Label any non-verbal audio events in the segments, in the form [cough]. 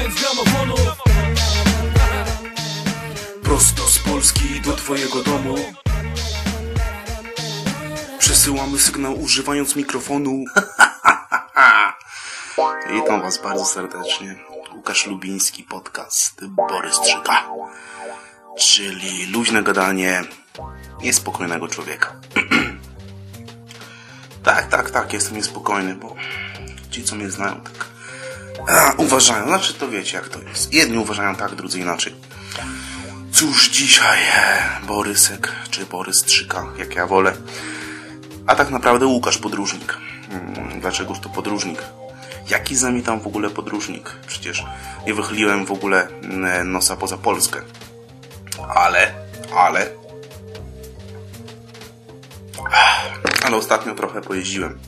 Słuchając gramofonów Prosto z Polski do twojego domu. Przesyłamy sygnał używając mikrofonu. [laughs] Witam was bardzo serdecznie. Łukasz Lubiński, podcast Borys Trzyka. Czyli luźne gadanie niespokojnego człowieka. [clears throat] Tak, tak, tak, jestem niespokojny, bo ci co mnie znają tak a, uważają. Znaczy, to wiecie, jak to jest. Jedni uważają tak, drudzy inaczej. Cóż dzisiaj e, Borysek, czy Borys Trzyka, jak ja wolę. A tak naprawdę Łukasz Podróżnik. Hmm, Dlaczegoż to podróżnik? Jaki z nami tam w ogóle podróżnik? Przecież nie wychyliłem w ogóle mm, nosa poza Polskę. Ale, ale... Ale ostatnio trochę pojeździłem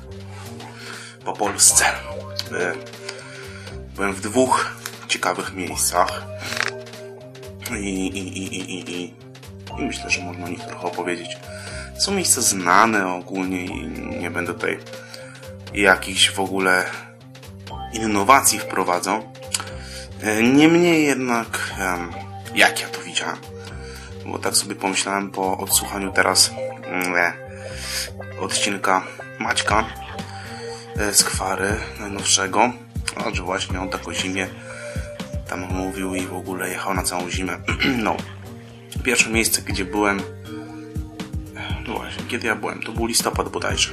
po Polsce. Byłem w dwóch ciekawych miejscach i, i, i, i, i, i myślę, że można o nich trochę opowiedzieć. Są miejsca znane ogólnie i nie będę tutaj jakichś w ogóle innowacji wprowadzał. Niemniej jednak, jak ja to widziałem, bo tak sobie pomyślałem po odsłuchaniu teraz mm, e, odcinka Maćka e, z Kwary najnowszego, a że właśnie on tak o zimie tam mówił i w ogóle jechał na całą zimę. [clears throat] no, pierwsze miejsce, gdzie byłem, no właśnie, kiedy ja byłem, to był listopad bodajże.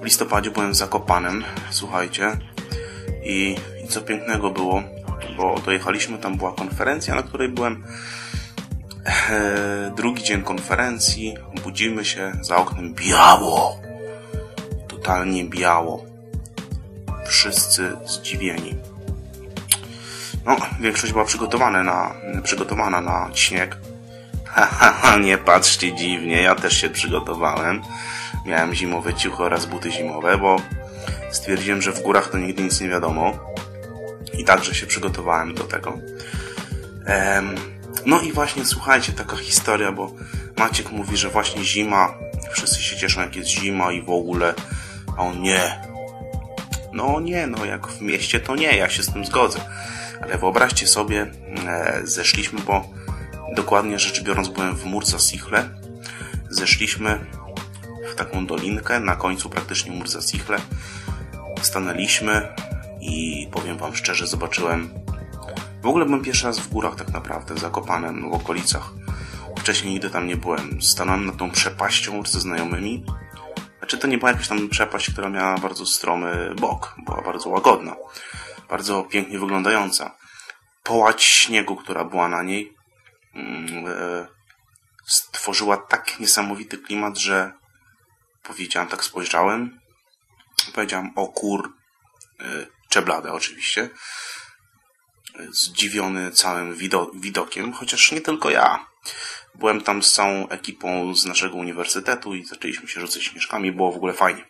W listopadzie byłem w Zakopanem, słuchajcie, i, i co pięknego było, bo dojechaliśmy, tam była konferencja, na której byłem. E, drugi dzień konferencji, budzimy się, za oknem biało, totalnie biało wszyscy zdziwieni. No, większość była przygotowana na, przygotowana na śnieg. [laughs] Nie patrzcie dziwnie, ja też się przygotowałem. Miałem zimowe ciuchy oraz buty zimowe, bo stwierdziłem, że w górach to nigdy nic nie wiadomo. I także się przygotowałem do tego. Ehm, no i właśnie słuchajcie, taka historia, bo Maciek mówi, że właśnie zima, wszyscy się cieszą jak jest zima i w ogóle, a on nie, no nie, no jak w mieście to nie, ja się z tym zgodzę. Ale wyobraźcie sobie, e, zeszliśmy, bo dokładnie rzecz biorąc byłem w Murza Sichle. Zeszliśmy w taką dolinkę, na końcu praktycznie Murza Sichle. Stanęliśmy i powiem wam szczerze, zobaczyłem w ogóle byłem pierwszy raz w górach tak naprawdę, w Zakopanem, w okolicach. Wcześniej nigdy tam nie byłem. Stanąłem nad tą przepaścią ze znajomymi czy to nie była jakaś tam przepaść, która miała bardzo stromy bok, była bardzo łagodna, bardzo pięknie wyglądająca. Połać śniegu, która była na niej, mm, e, stworzyła tak niesamowity klimat, że powiedziałem, tak spojrzałem, powiedziałem o kur, e, czeblade oczywiście, zdziwiony całym widokiem, chociaż nie tylko ja. Byłem tam z całą ekipą z naszego uniwersytetu i zaczęliśmy się rzucać śnieżkami, było w ogóle fajnie.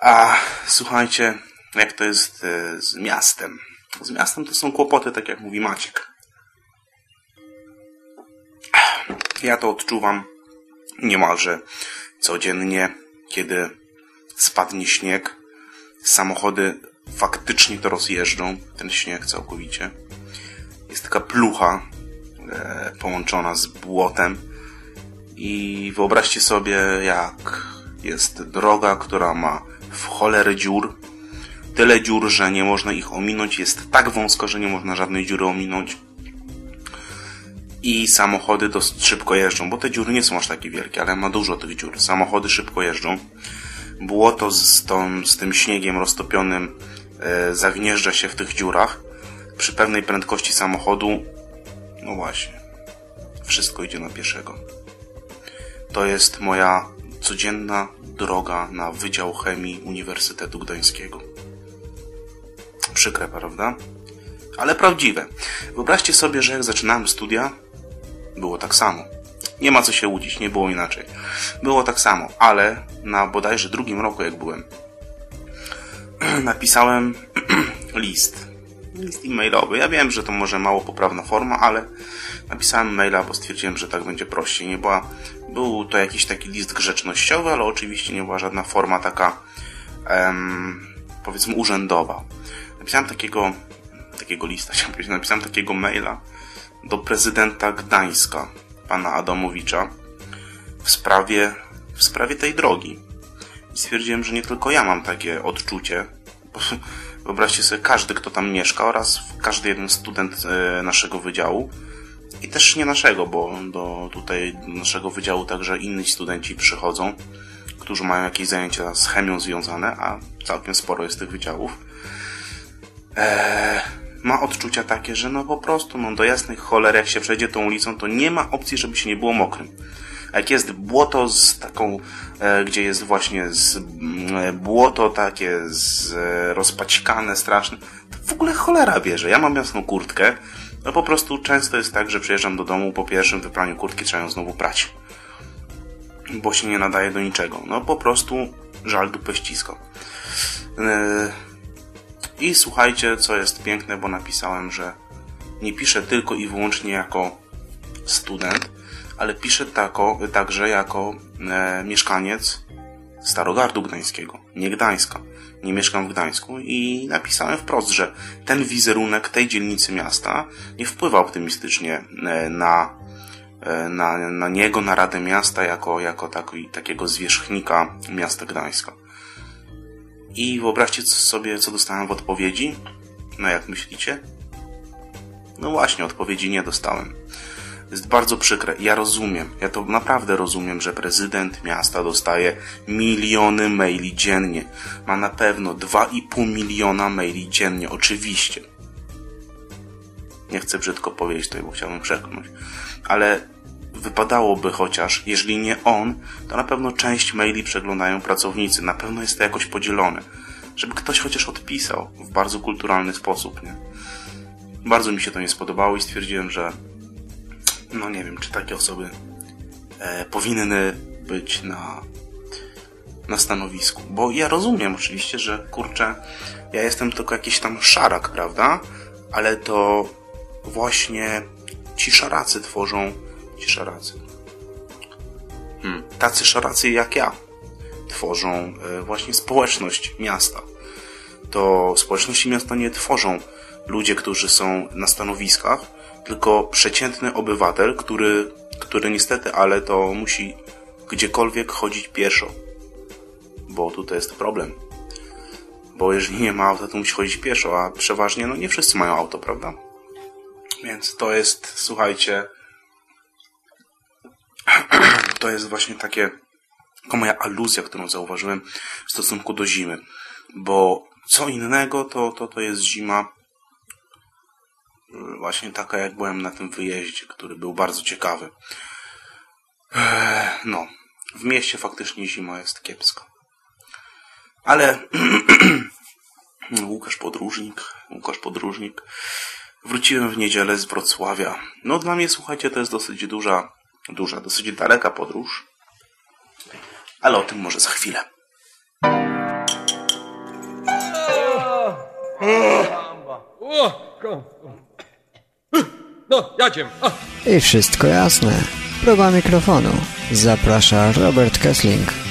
A słuchajcie, jak to jest e, z miastem? Z miastem to są kłopoty, tak jak mówi Maciek. Ja to odczuwam niemalże codziennie, kiedy spadnie śnieg, samochody faktycznie to rozjeżdżą, ten śnieg całkowicie. Jest taka plucha połączona z błotem i wyobraźcie sobie, jak jest droga, która ma w cholerę dziur. Tyle dziur, że nie można ich ominąć. Jest tak wąsko, że nie można żadnej dziury ominąć. I samochody dosyć szybko jeżdżą, bo te dziury nie są aż takie wielkie, ale ma dużo tych dziur. Samochody szybko jeżdżą. Błoto z, tą, z tym śniegiem roztopionym e, zagnieżdża się w tych dziurach. Przy pewnej prędkości samochodu, no właśnie, wszystko idzie na pieszego. To jest moja codzienna droga na Wydział Chemii Uniwersytetu Gdańskiego. Przykre, prawda? Ale prawdziwe. Wyobraźcie sobie, że jak zaczynałem studia, było tak samo. Nie ma co się łudzić, nie było inaczej. Było tak samo, ale na bodajże drugim roku, jak byłem, [clears throat] napisałem [clears throat] list. List e-mailowy. Ja wiem, że to może mało poprawna forma, ale napisałem maila, bo stwierdziłem, że tak będzie prościej. Nie była, był to jakiś taki list grzecznościowy, ale oczywiście nie była żadna forma taka em, powiedzmy urzędowa. Napisałem takiego takiego lista, [laughs] napisałem takiego maila do prezydenta Gdańska, pana Adamowicza, w sprawie, w sprawie tej drogi. I stwierdziłem, że nie tylko ja mam takie odczucie. [laughs] Wyobraźcie sobie, każdy, kto tam mieszka oraz każdy jeden student e, naszego wydziału i też nie naszego, bo do tutaj naszego wydziału także inni studenci przychodzą, którzy mają jakieś zajęcia z chemią związane, a całkiem sporo jest tych wydziałów. Eee, ma odczucia takie, że no po prostu, no do jasnych choler, jak się przejdzie tą ulicą, to nie ma opcji, żeby się nie było mokrym. A jak jest błoto z taką, gdzie jest właśnie z, e, błoto takie z, e, rozpaćkane straszne, to w ogóle cholera bierze. Ja mam jasną kurtkę, no po prostu często jest tak, że przyjeżdżam do domu po pierwszym wypraniu kurtki, trzeba ją znowu prać. Bo się nie nadaje do niczego. No po prostu żal dupę ścisko. E, I słuchajcie, co jest piękne, bo napisałem, że nie piszę tylko i wyłącznie jako student, ale piszę tako, także jako e, mieszkaniec Starogardu Gdańskiego, nie Gdańska. Nie mieszkam w Gdańsku i napisałem wprost, że ten wizerunek tej dzielnicy miasta nie wpływa optymistycznie e, na, e, na, na niego, na Radę Miasta, jako, jako taki, takiego zwierzchnika miasta Gdańska. I wyobraźcie sobie, co dostałem w odpowiedzi. No jak myślicie? No właśnie, odpowiedzi nie dostałem jest bardzo przykre. Ja rozumiem, ja to naprawdę rozumiem, że prezydent miasta dostaje miliony maili dziennie. Ma na pewno 2,5 miliona maili dziennie, oczywiście. Nie chcę brzydko powiedzieć tutaj, bo chciałbym przekonać. Ale wypadałoby chociaż, jeżeli nie on, to na pewno część maili przeglądają pracownicy. Na pewno jest to jakoś podzielone. Żeby ktoś chociaż odpisał w bardzo kulturalny sposób, nie? Bardzo mi się to nie spodobało i stwierdziłem, że no nie wiem, czy takie osoby e, powinny być na, na stanowisku. Bo ja rozumiem oczywiście, że kurczę, ja jestem tylko jakiś tam szarak, prawda? Ale to właśnie ci szaracy tworzą. Ci szaracy. Hmm, tacy szaracy jak ja tworzą e, właśnie społeczność miasta. To społeczności miasta nie tworzą ludzie, którzy są na stanowiskach, tylko przeciętny obywatel, który, który niestety, ale to musi gdziekolwiek chodzić pieszo. Bo tutaj jest problem. Bo jeżeli nie ma auta, to musi chodzić pieszo, a przeważnie no nie wszyscy mają auto, prawda? Więc to jest, słuchajcie, [clears throat] to jest właśnie takie, taka moja aluzja, którą zauważyłem w stosunku do zimy. Bo co innego to, to, to jest zima Właśnie taka, jak byłem na tym wyjeździe, który był bardzo ciekawy. No, w mieście faktycznie zima jest kiepska. Ale [clears throat] Łukasz Podróżnik, Łukasz Podróżnik. Wróciłem w niedzielę z Wrocławia. No dla mnie, słuchajcie, to jest dosyć duża, duża, dosyć daleka podróż. Ale o tym może za chwilę. O, no, jadziem. I wszystko jasne. Próba mikrofonu. Zaprasza Robert Kessling.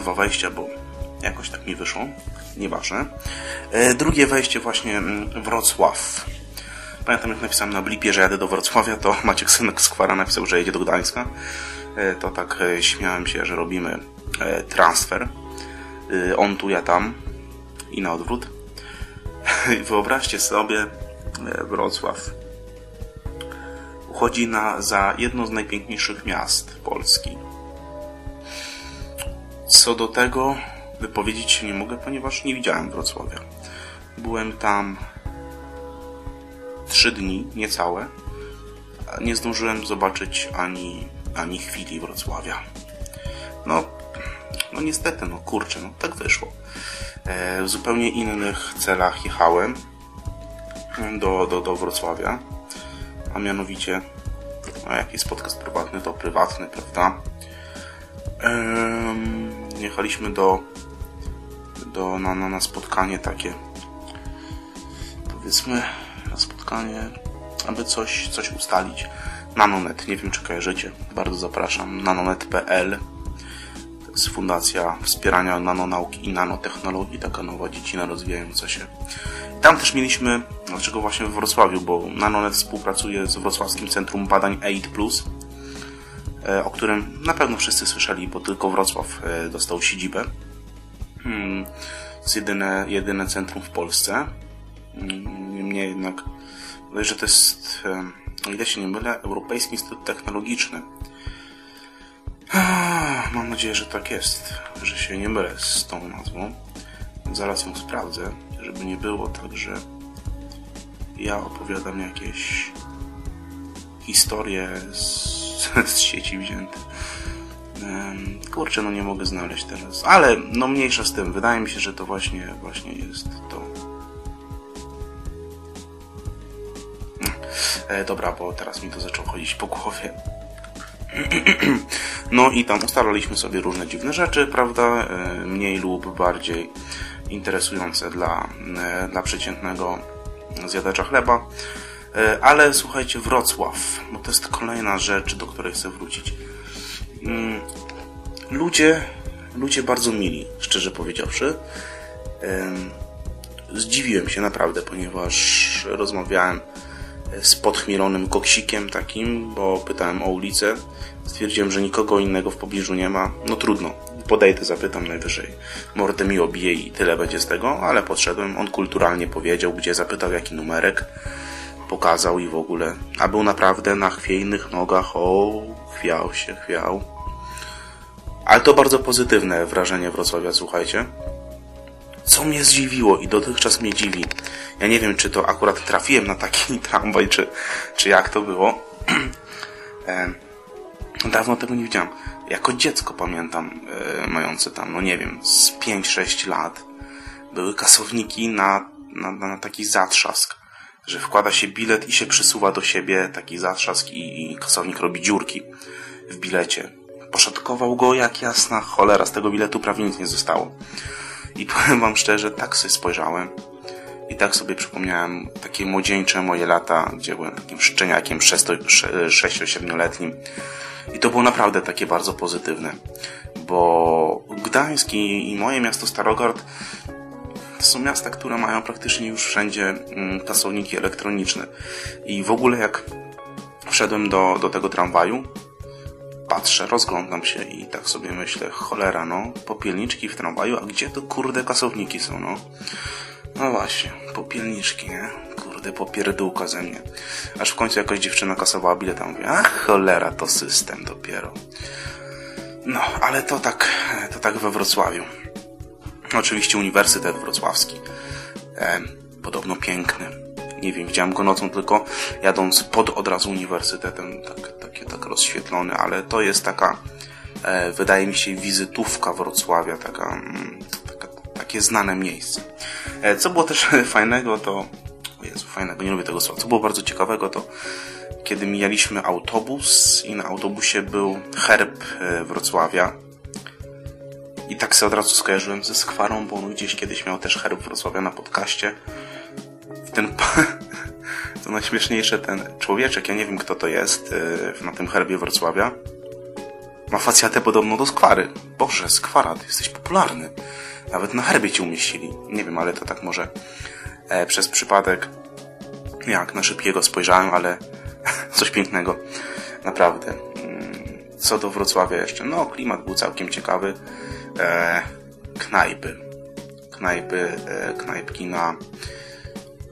Dwa wejścia, bo jakoś tak mi wyszło. Nieważne. E, drugie wejście właśnie mm, Wrocław. Pamiętam jak napisałem na blipie, że jadę do Wrocławia, to [laughs] Maciek Synek Skwara napisał, że jedzie do Gdańska. E, to tak e, śmiałem się, że robimy transfer. On tu, ja tam i na odwrót. [laughs] Wyobraźcie sobie Wrocław. Uchodzi na, za jedno z najpiękniejszych miast Polski co do tego wypowiedzieć się nie mogę, ponieważ nie widziałem Wrocławia. Byłem tam trzy dni, niecałe. Nie zdążyłem zobaczyć ani, ani chwili Wrocławia. No, no niestety, no kurczę, no tak wyszło. E, w zupełnie innych celach jechałem do, do, do Wrocławia, a mianowicie, no jak jest podcast prywatny, to prywatny, prawda? Jechaliśmy do do, na, na, na spotkanie takie powiedzmy na spotkanie, aby coś, coś ustalić. Nanonet, nie wiem czy kojarzycie, bardzo zapraszam. Nanonet.pl to jest fundacja wspierania nanonauki i nanotechnologii, taka nowa dziedzina rozwijająca się. Tam też mieliśmy, dlaczego właśnie w Wrocławiu, bo Nanonet współpracuje z Wrocławskim Centrum Badań e, o którym na pewno wszyscy słyszeli, bo tylko Wrocław e, dostał siedzibę. Hmm, to jest jedyne, jedyne centrum w Polsce. Hmm, niemniej jednak, że to jest, o ile się nie mylę, Europejski Instytut Technologiczny. Mam nadzieję, że tak jest, że się nie mylę z tą nazwą. Zaraz ją sprawdzę, żeby nie było tak, że ja opowiadam jakieś historie z, [laughs] z sieci wzięte. Kurczę, no nie mogę znaleźć teraz. Ale no mniejsza z tym. Wydaje mi się, że to właśnie, właśnie jest to. E, dobra, bo teraz mi to zaczęło chodzić po głowie. [clears throat] No i tam ustalaliśmy sobie różne dziwne rzeczy, prawda? E, mniej lub bardziej interesujące dla, e, dla przeciętnego zjadacza chleba. E, ale słuchajcie, Wrocław, bo to jest kolejna rzecz, do której chcę wrócić. Mm, ludzie, ludzie bardzo mili, szczerze powiedziawszy. Zdziwiłem się naprawdę, ponieważ rozmawiałem z podchmielonym koksikiem takim, bo pytałem o ulicę. Stwierdziłem, że nikogo innego w pobliżu nie ma. No trudno, podejdę, zapytam najwyżej. Mordę mi obije i tyle będzie z tego, ale podszedłem. On kulturalnie powiedział, gdzie zapytał jaki numerek. Pokazał i w ogóle. A był naprawdę na chwiejnych nogach. O, chwiał się, chwiał. Ale to bardzo pozytywne wrażenie Wrocławia, słuchajcie. Co mnie zdziwiło i dotychczas mnie dziwi. Ja nie wiem, czy to akurat trafiłem na taki [laughs] tramwaj, czy, czy jak to było. [clears throat] e, dawno tego nie widziałem. Jako dziecko pamiętam, e, mające tam, no nie wiem, z 5-6 lat, były kasowniki na, na, na taki zatrzask, że wkłada się bilet i się przysuwa do siebie taki zatrzask i, i kasownik robi dziurki w bilecie. Poszatkował go jak jasna cholera, z tego biletu prawie nic nie zostało. I [laughs] powiem wam szczerze, tak sobie spojrzałem i tak sobie przypomniałem takie młodzieńcze moje lata, gdzie byłem takim szczeniakiem 6-7-letnim. I to było naprawdę takie bardzo pozytywne, bo Gdańsk i moje miasto Starogard są miasta, które mają praktycznie już wszędzie mm, tasowniki elektroniczne. I w ogóle jak wszedłem do, do tego tramwaju, patrzę, rozglądam się i tak sobie myślę, cholera no, popielniczki w tramwaju, a gdzie to kurde kasowniki są, no? No właśnie, popielniczki, nie? Kurde, popierdółka ze mnie. Aż w końcu jakaś dziewczyna kasowała bilet, a mówię, ach cholera, to system dopiero. No, ale to tak, to tak we Wrocławiu. Oczywiście Uniwersytet Wrocławski. E, podobno piękny. Nie wiem, widziałem go nocą tylko jadąc pod od razu uniwersytetem, tak, takie, tak rozświetlony, ale to jest taka, e, wydaje mi się, wizytówka Wrocławia, taka, mm, taka, takie znane miejsce. E, co było też [laughs] fajnego, to, o Jezu, fajnego, nie lubię tego słowa, co było bardzo ciekawego, to kiedy mijaliśmy autobus i na autobusie był herb e, Wrocławia, i tak sobie od razu skojarzyłem ze Skwarą, bo on gdzieś kiedyś miał też herb Wrocławia na podcaście. Ten [laughs] to najśmieszniejsze, ten człowieczek, ja nie wiem kto to jest yy, na tym herbie Wrocławia, ma facjatę podobną do Skwary. Boże, Skwara, ty jesteś popularny. Nawet na herbie ci umieścili. Nie wiem, ale to tak może e, przez przypadek jak na szybkiego spojrzałem, ale [laughs] coś pięknego. Naprawdę. Mm, co do Wrocławia jeszcze? No, klimat był całkiem ciekawy e, knajpy. Knajpy, e, knajpki na,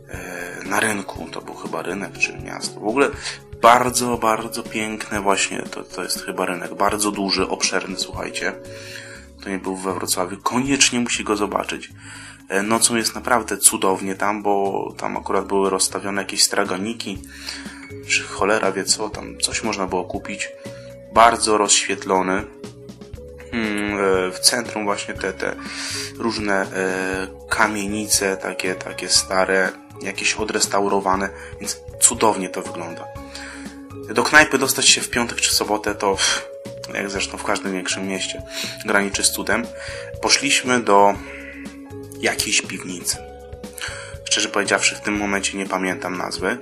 e, na rynku. To był chyba rynek czy miasto. W ogóle bardzo, bardzo piękne właśnie. To, to jest chyba rynek. Bardzo duży, obszerny, słuchajcie. To nie był we Wrocławiu. Koniecznie musi go zobaczyć. E, nocą jest naprawdę cudownie tam, bo tam akurat były rozstawione jakieś straganiki, czy cholera wie co, tam coś można było kupić. Bardzo rozświetlony w centrum właśnie te, te różne e, kamienice, takie, takie stare, jakieś odrestaurowane, więc cudownie to wygląda. Do knajpy dostać się w piątek czy sobotę to, jak zresztą w każdym większym mieście, graniczy z cudem. Poszliśmy do, jakiejś piwnicy. Szczerze powiedziawszy, w tym momencie nie pamiętam nazwy.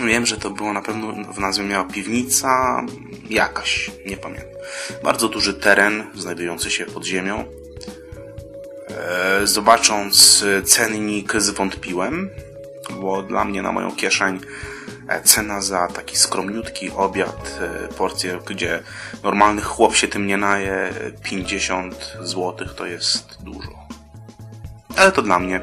Wiem, że to było na pewno w nazwie miała piwnica jakaś, nie pamiętam. Bardzo duży teren znajdujący się pod ziemią. E, zobacząc cennik zwątpiłem, bo dla mnie na moją kieszeń e, cena za taki skromniutki obiad, e, porcję, gdzie normalny chłop się tym nie naje, 50 zł to jest dużo. Ale to dla mnie.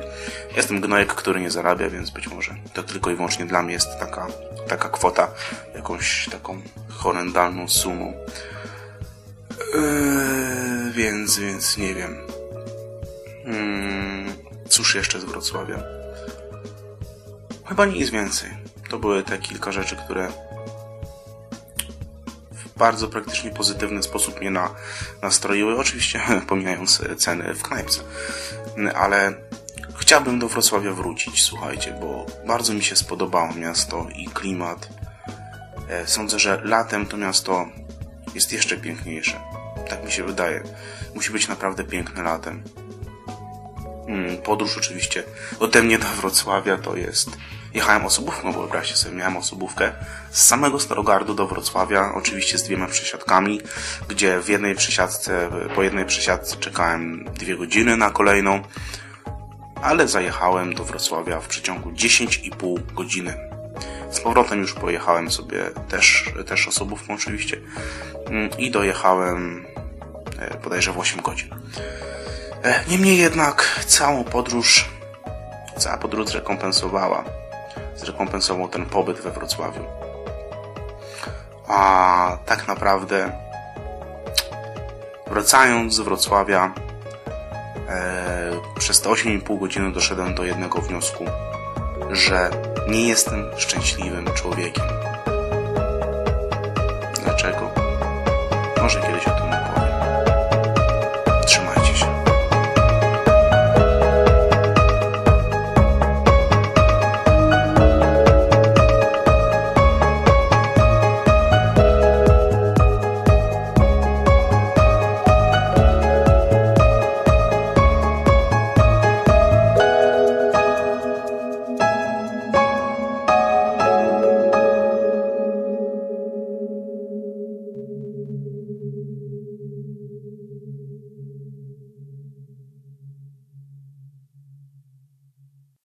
Jestem gnojek, który nie zarabia, więc być może to tylko i wyłącznie dla mnie jest taka, taka kwota, jakąś taką horrendalną sumą. Yy, więc, więc nie wiem. Hmm, cóż jeszcze z Wrocławia? Chyba nic więcej. To były te kilka rzeczy, które bardzo praktycznie pozytywny sposób mnie na, nastroiły. Oczywiście [laughs] pomijając ceny w knajpce. Ale chciałbym do Wrocławia wrócić, słuchajcie, bo bardzo mi się spodobało miasto i klimat. E, sądzę, że latem to miasto jest jeszcze piękniejsze. Tak mi się wydaje. Musi być naprawdę piękne latem. Hmm, podróż oczywiście ode mnie do Wrocławia to jest... Jechałem osobówką, bo wyobraźcie sobie, miałem osobówkę z samego Starogardu do Wrocławia, oczywiście z dwiema przesiadkami, gdzie w jednej przesiadce, po jednej przesiadce czekałem dwie godziny na kolejną, ale zajechałem do Wrocławia w przeciągu 10,5 godziny. Z powrotem już pojechałem sobie też, też osobówką oczywiście mm, i dojechałem e, bodajże w 8 godzin. E, niemniej jednak całą podróż, cała podróż zrekompensowała. Zrekompensował ten pobyt we Wrocławiu. A tak naprawdę wracając z Wrocławia e, przez te 8,5 godziny doszedłem do jednego wniosku, że nie jestem szczęśliwym człowiekiem. Dlaczego? Może kiedyś o